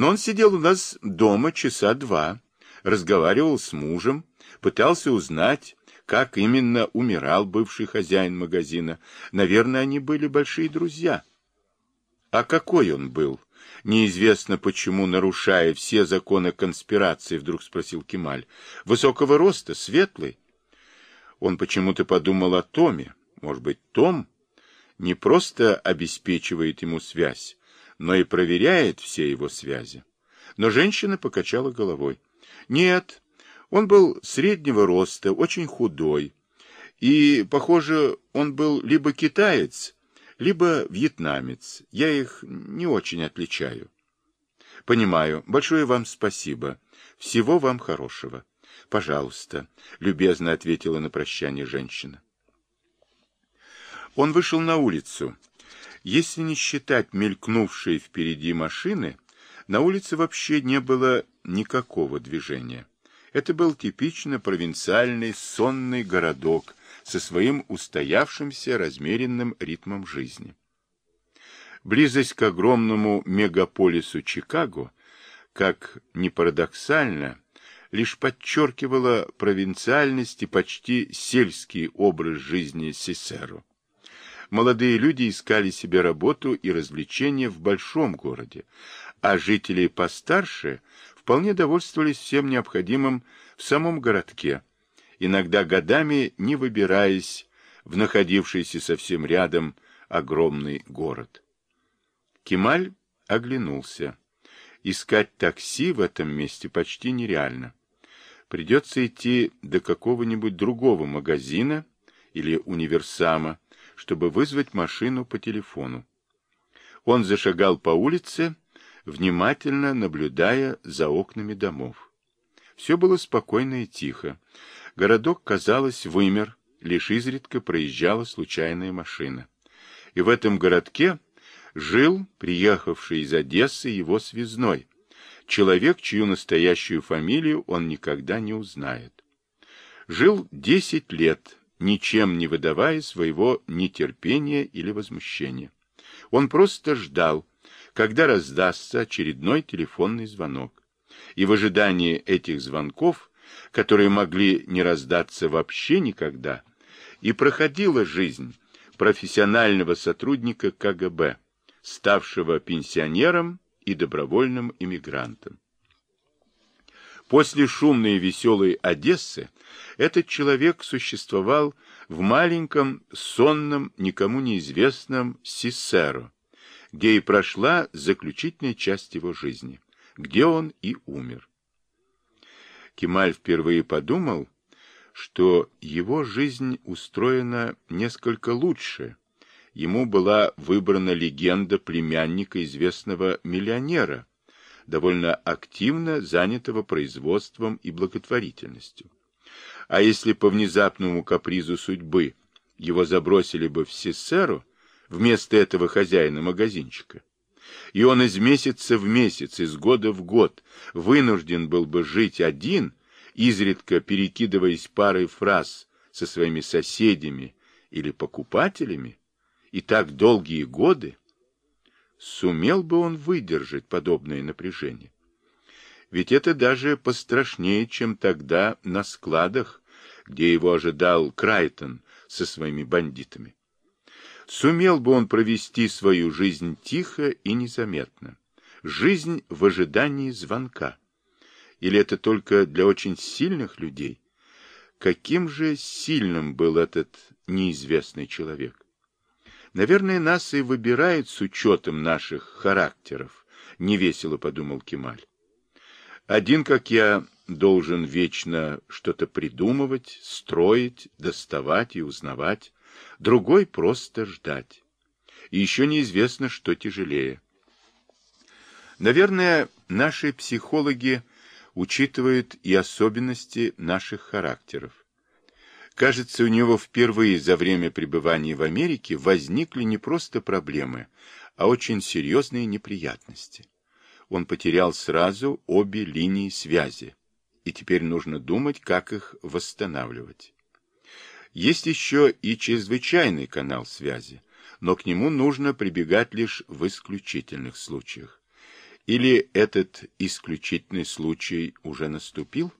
Но он сидел у нас дома часа два, разговаривал с мужем, пытался узнать, как именно умирал бывший хозяин магазина. Наверное, они были большие друзья. А какой он был? Неизвестно почему, нарушая все законы конспирации, вдруг спросил Кемаль. Высокого роста, светлый. Он почему-то подумал о Томе. Может быть, Том не просто обеспечивает ему связь, но и проверяет все его связи. Но женщина покачала головой. Нет, он был среднего роста, очень худой. И, похоже, он был либо китаец, либо вьетнамец. Я их не очень отличаю. Понимаю. Большое вам спасибо. Всего вам хорошего. Пожалуйста, любезно ответила на прощание женщина. Он вышел на улицу. Если не считать мелькнувшие впереди машины, на улице вообще не было никакого движения. Это был типично провинциальный сонный городок со своим устоявшимся размеренным ритмом жизни. Близость к огромному мегаполису Чикаго, как ни парадоксально, лишь подчеркивала провинциальность и почти сельский образ жизни Сесеро. Молодые люди искали себе работу и развлечения в большом городе, а жители постарше вполне довольствовались всем необходимым в самом городке, иногда годами не выбираясь в находившийся совсем рядом огромный город. Кемаль оглянулся. Искать такси в этом месте почти нереально. Придется идти до какого-нибудь другого магазина или универсама, чтобы вызвать машину по телефону. Он зашагал по улице, внимательно наблюдая за окнами домов. Все было спокойно и тихо. Городок, казалось, вымер, лишь изредка проезжала случайная машина. И в этом городке жил приехавший из Одессы его связной, человек, чью настоящую фамилию он никогда не узнает. Жил десять лет, ничем не выдавая своего нетерпения или возмущения. Он просто ждал, когда раздастся очередной телефонный звонок. И в ожидании этих звонков, которые могли не раздаться вообще никогда, и проходила жизнь профессионального сотрудника КГБ, ставшего пенсионером и добровольным иммигрантом. После шумной и веселой Одессы этот человек существовал в маленьком, сонном, никому неизвестном Сиссеро, где и прошла заключительная часть его жизни, где он и умер. Кемаль впервые подумал, что его жизнь устроена несколько лучше. Ему была выбрана легенда племянника известного миллионера, довольно активно занятого производством и благотворительностью. А если по внезапному капризу судьбы его забросили бы в Сессеру, вместо этого хозяина магазинчика. И он из месяца в месяц, из года в год вынужден был бы жить один, изредка перекидываясь парой фраз со своими соседями или покупателями, и так долгие годы, сумел бы он выдержать подобное напряжение. Ведь это даже пострашнее, чем тогда на складах, где его ожидал Крайтон со своими бандитами. Сумел бы он провести свою жизнь тихо и незаметно. Жизнь в ожидании звонка. Или это только для очень сильных людей? Каким же сильным был этот неизвестный человек? Наверное, нас и выбирают с учетом наших характеров, — невесело подумал Кемаль. Один, как я, должен вечно что-то придумывать, строить, доставать и узнавать другой просто ждать. И еще неизвестно, что тяжелее. Наверное, наши психологи учитывают и особенности наших характеров. Кажется, у него впервые за время пребывания в Америке возникли не просто проблемы, а очень серьезные неприятности. Он потерял сразу обе линии связи, и теперь нужно думать, как их восстанавливать. Есть еще и чрезвычайный канал связи, но к нему нужно прибегать лишь в исключительных случаях. Или этот исключительный случай уже наступил?